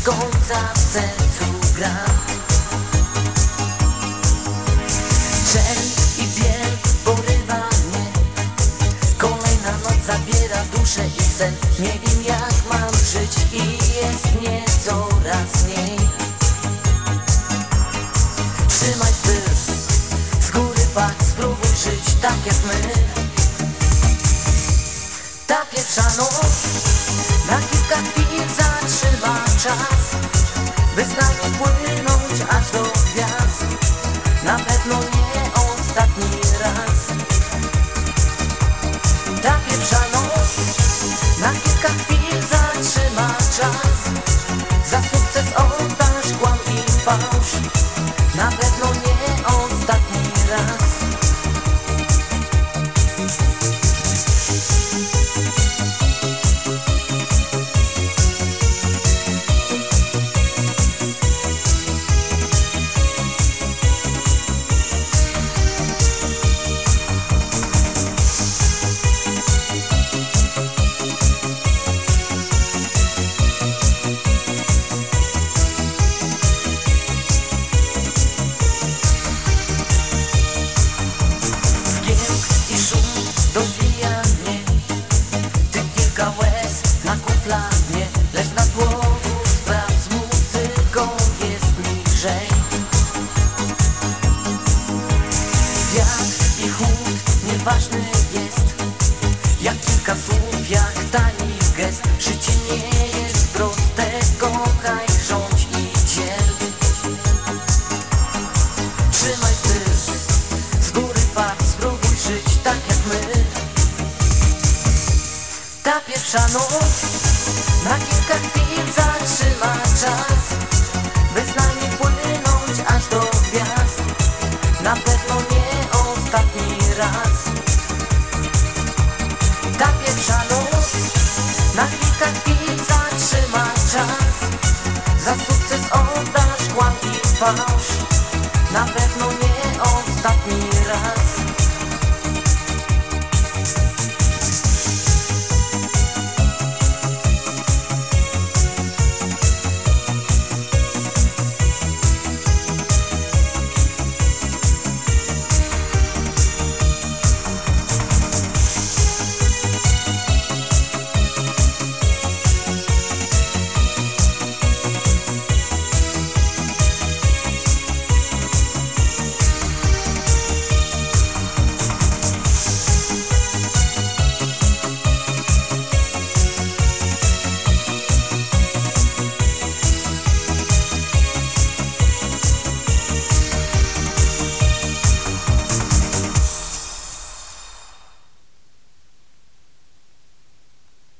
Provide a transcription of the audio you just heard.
bez końca w sercu gra. Czerń i biel porywa mnie. Kolejna noc zabiera duszę i sen. Nie wiem jak mam żyć i jest mnie coraz mniej. Trzymaj styl, z góry fakt Spróbuj żyć tak jak my. Ta pierwsza noc na czas By płynąć aż do gwiazd. Na pewno nie ostatni raz. Ta pierwsza noc na kilka chwil zatrzyma czas. Za sukces oddasz kłam i fałsz. Na pewno nie ostatni raz nieważny jest. Jak kilka słów, jak tani gest. Życie nie jest proste, kochaj, rządź i dziel. Trzymaj styl, z góry fakt, spróbuj żyć tak jak my. Ta pierwsza noc na kilka chwil zatrzyma czas twarz Na pewno nie ostatni raz.